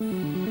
and